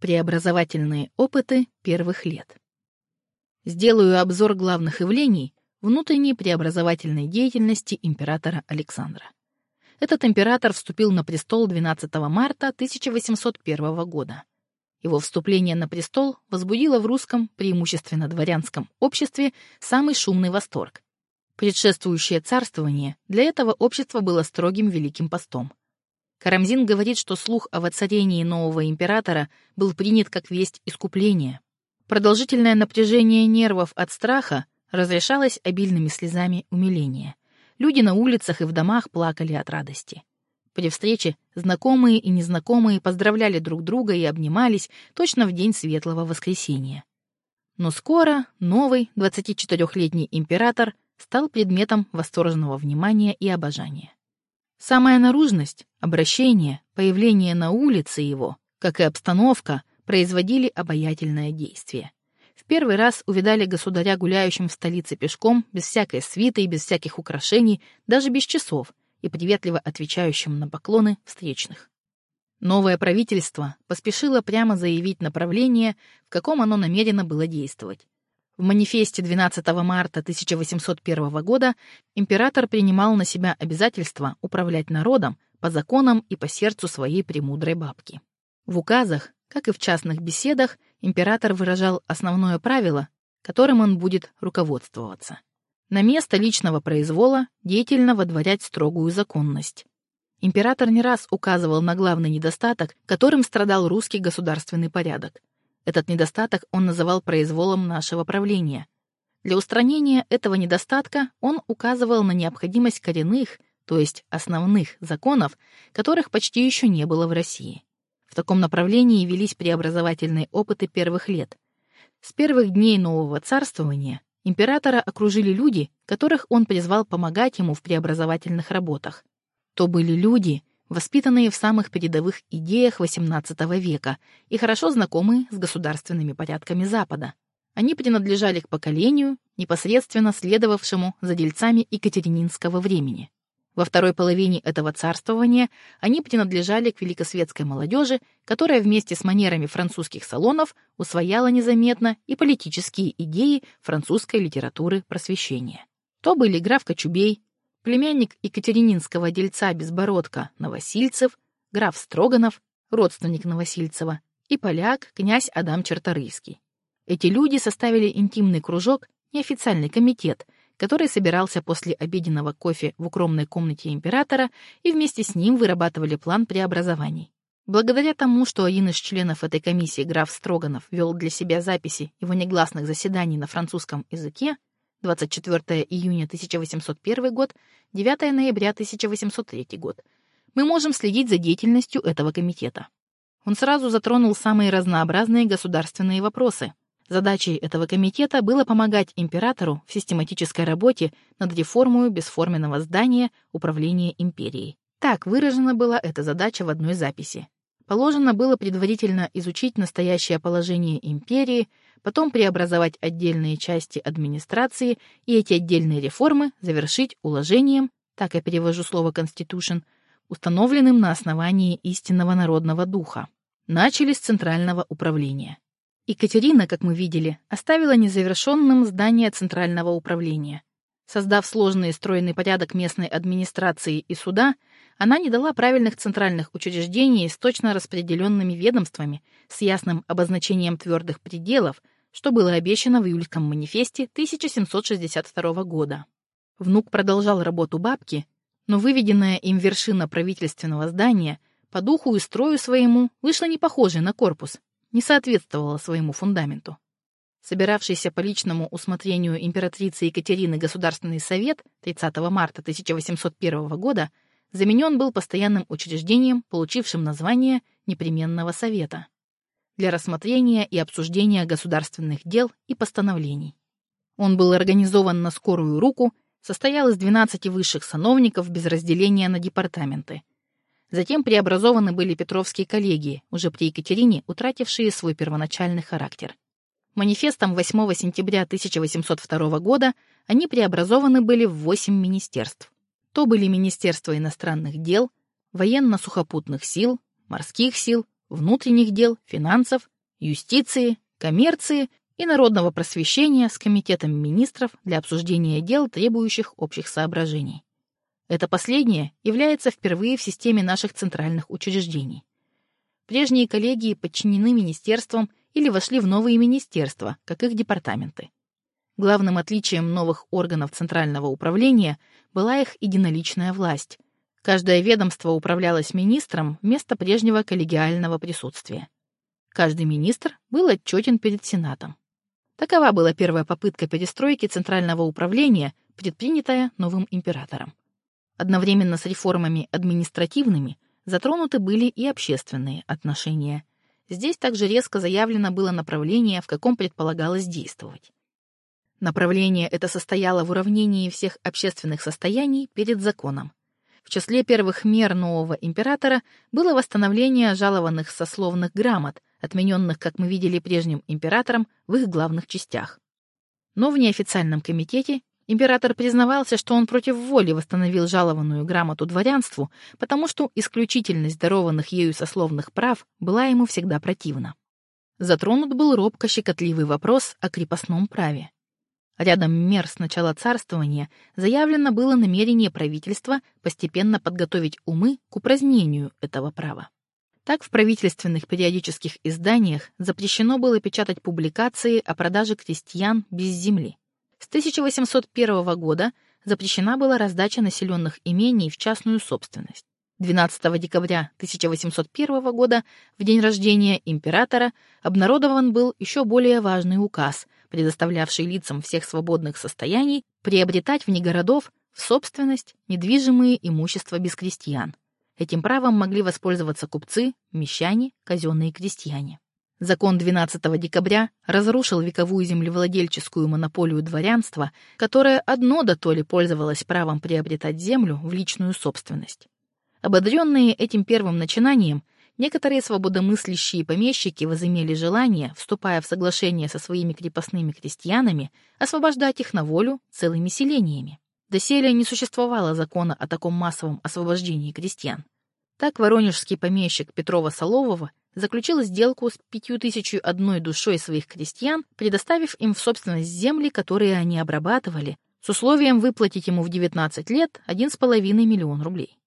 Преобразовательные опыты первых лет. Сделаю обзор главных явлений внутренней преобразовательной деятельности императора Александра. Этот император вступил на престол 12 марта 1801 года. Его вступление на престол возбудило в русском, преимущественно дворянском обществе самый шумный восторг. Предшествующее царствование для этого общества было строгим великим постом. Карамзин говорит, что слух о воцарении нового императора был принят как весть искупления. Продолжительное напряжение нервов от страха разрешалось обильными слезами умиления. Люди на улицах и в домах плакали от радости. При встрече знакомые и незнакомые поздравляли друг друга и обнимались точно в день Светлого Воскресения. Но скоро новый 24-летний император стал предметом восторженного внимания и обожания. Самая наружность, обращение, появление на улице его, как и обстановка, производили обаятельное действие. В первый раз увидали государя гуляющим в столице пешком, без всякой свиты и без всяких украшений, даже без часов, и приветливо отвечающим на поклоны встречных. Новое правительство поспешило прямо заявить направление, в каком оно намерено было действовать. В манифесте 12 марта 1801 года император принимал на себя обязательство управлять народом по законам и по сердцу своей премудрой бабки. В указах, как и в частных беседах, император выражал основное правило, которым он будет руководствоваться. На место личного произвола деятельно водворять строгую законность. Император не раз указывал на главный недостаток, которым страдал русский государственный порядок этот недостаток он называл произволом нашего правления. Для устранения этого недостатка он указывал на необходимость коренных, то есть основных законов, которых почти еще не было в России. В таком направлении велись преобразовательные опыты первых лет. С первых дней нового царствования императора окружили люди, которых он призвал помогать ему в преобразовательных работах. То были люди, воспитанные в самых передовых идеях XVIII века и хорошо знакомые с государственными порядками Запада. Они принадлежали к поколению, непосредственно следовавшему за дельцами Екатерининского времени. Во второй половине этого царствования они принадлежали к великосветской молодежи, которая вместе с манерами французских салонов усвояла незаметно и политические идеи французской литературы просвещения. То были граф Кочубей, племянник Екатерининского дельца Безбородка Новосильцев, граф Строганов, родственник Новосильцева, и поляк князь Адам Черторийский. Эти люди составили интимный кружок, неофициальный комитет, который собирался после обеденного кофе в укромной комнате императора и вместе с ним вырабатывали план преобразований. Благодаря тому, что один из членов этой комиссии, граф Строганов, вел для себя записи его негласных заседаний на французском языке, 24 июня 1801 год, 9 ноября 1803 год, мы можем следить за деятельностью этого комитета. Он сразу затронул самые разнообразные государственные вопросы. Задачей этого комитета было помогать императору в систематической работе над реформой бесформенного здания управления империей. Так выражена была эта задача в одной записи. Положено было предварительно изучить настоящее положение империи, потом преобразовать отдельные части администрации и эти отдельные реформы завершить уложением, так я перевожу слово «constitution», установленным на основании истинного народного духа. Начали с центрального управления. Екатерина, как мы видели, оставила незавершенным здание центрального управления. Создав сложный и стройный порядок местной администрации и суда, она не дала правильных центральных учреждений с точно распределенными ведомствами, с ясным обозначением твердых пределов, что было обещано в июльском манифесте 1762 года. Внук продолжал работу бабки, но выведенная им вершина правительственного здания по духу и строю своему вышла не похожей на корпус, не соответствовала своему фундаменту. Собиравшийся по личному усмотрению императрицы Екатерины Государственный совет 30 марта 1801 года заменен был постоянным учреждением, получившим название Непременного совета для рассмотрения и обсуждения государственных дел и постановлений. Он был организован на скорую руку, состоял из 12 высших сановников без разделения на департаменты. Затем преобразованы были Петровские коллегии, уже при Екатерине, утратившие свой первоначальный характер. Манифестом 8 сентября 1802 года они преобразованы были в 8 министерств. То были Министерство иностранных дел, военно-сухопутных сил, морских сил, внутренних дел, финансов, юстиции, коммерции и народного просвещения с Комитетом министров для обсуждения дел, требующих общих соображений. Это последнее является впервые в системе наших центральных учреждений. Прежние коллегии подчинены министерствам или вошли в новые министерства, как их департаменты. Главным отличием новых органов Центрального управления была их единоличная власть. Каждое ведомство управлялось министром вместо прежнего коллегиального присутствия. Каждый министр был отчетен перед Сенатом. Такова была первая попытка перестройки Центрального управления, предпринятая новым императором. Одновременно с реформами административными затронуты были и общественные отношения. Здесь также резко заявлено было направление, в каком предполагалось действовать. Направление это состояло в уравнении всех общественных состояний перед законом. В числе первых мер нового императора было восстановление жалованных сословных грамот, отмененных, как мы видели прежним императором, в их главных частях. Но в неофициальном комитете император признавался, что он против воли восстановил жалованную грамоту дворянству, потому что исключительность дарованных ею сословных прав была ему всегда противна. Затронут был робко щекотливый вопрос о крепостном праве. Рядом мер с начала царствования заявлено было намерение правительства постепенно подготовить умы к упразднению этого права. Так, в правительственных периодических изданиях запрещено было печатать публикации о продаже крестьян без земли. С 1801 года запрещена была раздача населенных имений в частную собственность. 12 декабря 1801 года, в день рождения императора, обнародован был еще более важный указ – предоставлявший лицам всех свободных состояний приобретать вне городов в собственность недвижимые имущества без крестьян. Этим правом могли воспользоваться купцы, мещане, казенные крестьяне. Закон 12 декабря разрушил вековую землевладельческую монополию дворянства, которое одно до то ли пользовалось правом приобретать землю в личную собственность. Ободренные этим первым начинанием, Некоторые свободомыслящие помещики возымели желание, вступая в соглашение со своими крепостными крестьянами, освобождать их на волю целыми селениями. Доселе не существовало закона о таком массовом освобождении крестьян. Так воронежский помещик Петрова Солового заключил сделку с пятью тысячью одной душой своих крестьян, предоставив им в собственность земли, которые они обрабатывали, с условием выплатить ему в 19 лет 1,5 миллион рублей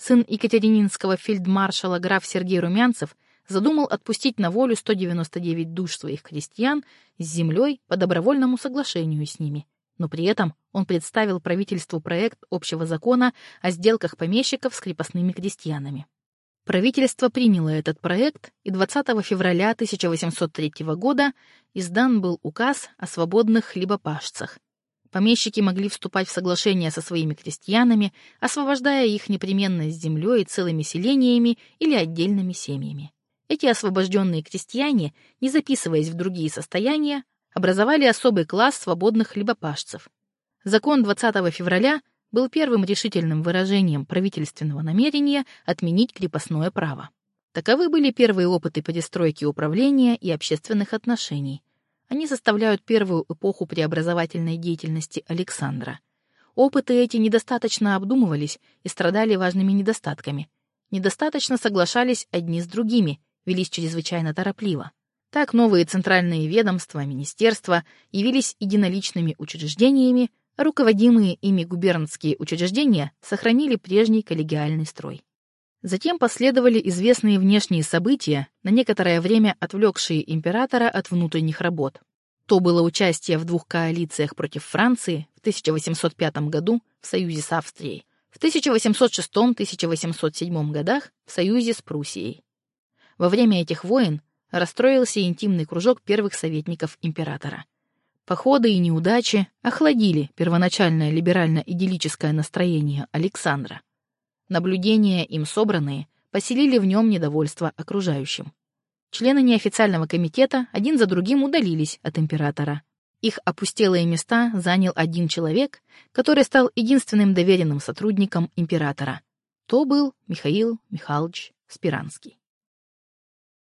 сын екатерининского фельдмаршала граф Сергей Румянцев задумал отпустить на волю 199 душ своих крестьян с землей по добровольному соглашению с ними. Но при этом он представил правительству проект общего закона о сделках помещиков с крепостными крестьянами. Правительство приняло этот проект, и 20 февраля 1803 года издан был указ о свободных хлебопашцах, Помещики могли вступать в соглашения со своими крестьянами, освобождая их непременно с землей, целыми селениями или отдельными семьями. Эти освобожденные крестьяне, не записываясь в другие состояния, образовали особый класс свободных хлебопашцев. Закон 20 февраля был первым решительным выражением правительственного намерения отменить крепостное право. Таковы были первые опыты перестройки управления и общественных отношений, они составляют первую эпоху преобразовательной деятельности Александра. Опыты эти недостаточно обдумывались и страдали важными недостатками. Недостаточно соглашались одни с другими, велись чрезвычайно торопливо. Так новые центральные ведомства, министерства явились единоличными учреждениями, руководимые ими губернские учреждения сохранили прежний коллегиальный строй. Затем последовали известные внешние события, на некоторое время отвлекшие императора от внутренних работ. То было участие в двух коалициях против Франции в 1805 году в союзе с Австрией, в 1806-1807 годах в союзе с Пруссией. Во время этих войн расстроился интимный кружок первых советников императора. Походы и неудачи охладили первоначальное либерально-идиллическое настроение Александра. Наблюдения, им собранные, поселили в нем недовольство окружающим. Члены неофициального комитета один за другим удалились от императора. Их опустелые места занял один человек, который стал единственным доверенным сотрудником императора. То был Михаил Михайлович Спиранский.